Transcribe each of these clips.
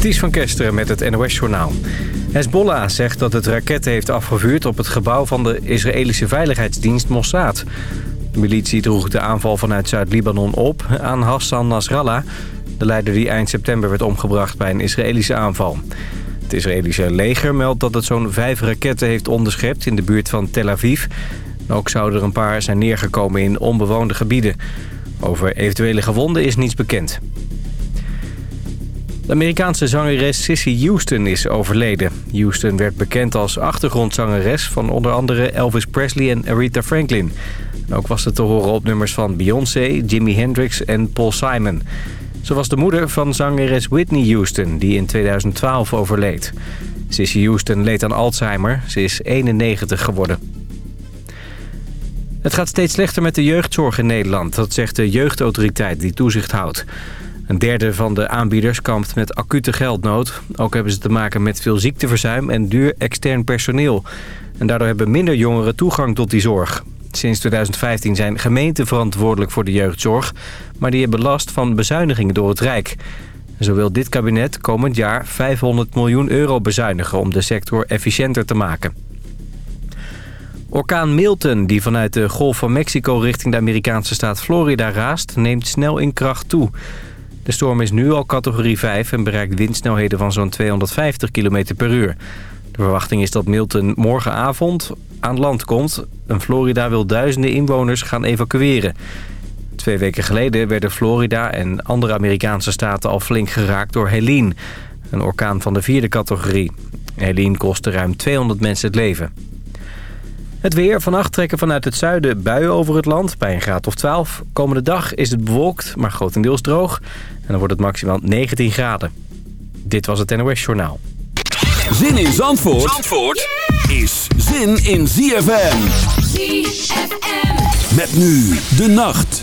Ties van Kesteren met het NOS-journaal. Hezbollah zegt dat het raketten heeft afgevuurd op het gebouw van de Israëlische veiligheidsdienst Mossad. De militie droeg de aanval vanuit Zuid-Libanon op aan Hassan Nasrallah... de leider die eind september werd omgebracht bij een Israëlische aanval. Het Israëlische leger meldt dat het zo'n vijf raketten heeft onderschept in de buurt van Tel Aviv. Ook zouden er een paar zijn neergekomen in onbewoonde gebieden. Over eventuele gewonden is niets bekend. De Amerikaanse zangeres Sissy Houston is overleden. Houston werd bekend als achtergrondzangeres van onder andere Elvis Presley en Aretha Franklin. Ook was ze te horen op nummers van Beyoncé, Jimi Hendrix en Paul Simon. Ze was de moeder van zangeres Whitney Houston, die in 2012 overleed. Sissy Houston leed aan Alzheimer. Ze is 91 geworden. Het gaat steeds slechter met de jeugdzorg in Nederland. Dat zegt de jeugdautoriteit die toezicht houdt. Een derde van de aanbieders kampt met acute geldnood. Ook hebben ze te maken met veel ziekteverzuim en duur extern personeel. En daardoor hebben minder jongeren toegang tot die zorg. Sinds 2015 zijn gemeenten verantwoordelijk voor de jeugdzorg... maar die hebben last van bezuinigingen door het Rijk. Zo wil dit kabinet komend jaar 500 miljoen euro bezuinigen... om de sector efficiënter te maken. Orkaan Milton, die vanuit de Golf van Mexico richting de Amerikaanse staat Florida raast... neemt snel in kracht toe... De storm is nu al categorie 5 en bereikt windsnelheden van zo'n 250 km per uur. De verwachting is dat Milton morgenavond aan land komt. En Florida wil duizenden inwoners gaan evacueren. Twee weken geleden werden Florida en andere Amerikaanse staten al flink geraakt door Helene. Een orkaan van de vierde categorie. Helene kostte ruim 200 mensen het leven. Het weer. Vannacht trekken vanuit het zuiden buien over het land bij een graad of 12. Komende dag is het bewolkt, maar grotendeels droog. En dan wordt het maximaal 19 graden. Dit was het NOS Journaal. Zin in Zandvoort, Zandvoort is zin in ZFM. ZFM. Met nu de nacht.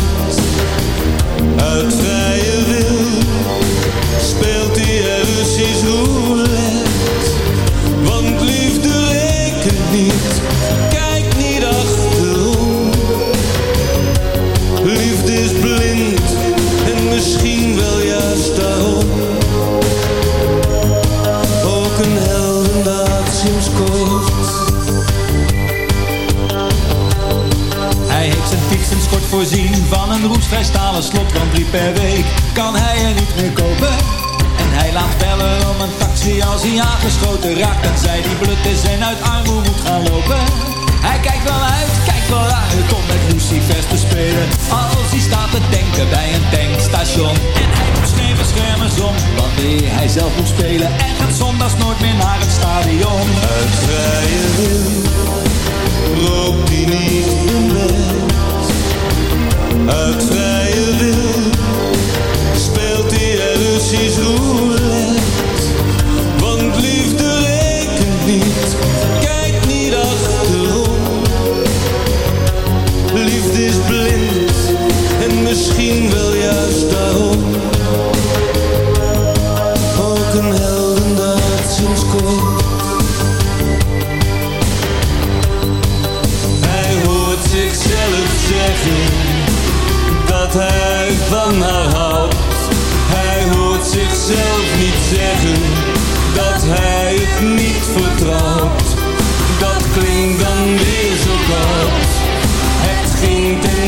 uit vrije voorzien van een roestvrij stalen slot, want drie per week kan hij er niet meer kopen. En hij laat bellen om een taxi als hij aangeschoten raakt en zij die blut is en uit armoede moet gaan lopen. Hij kijkt wel uit, kijkt wel uit om met Lucifers te spelen. Als hij staat te denken bij een tankstation. En hij doet schreven schermen om wanneer hij zelf moet spelen. En gaat zondags nooit meer naar het stadion. Het vrije wil loopt hij niet uit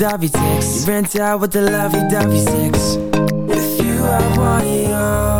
lovey-dovey sex You rent out with the lovey-dovey sex. With you I want you all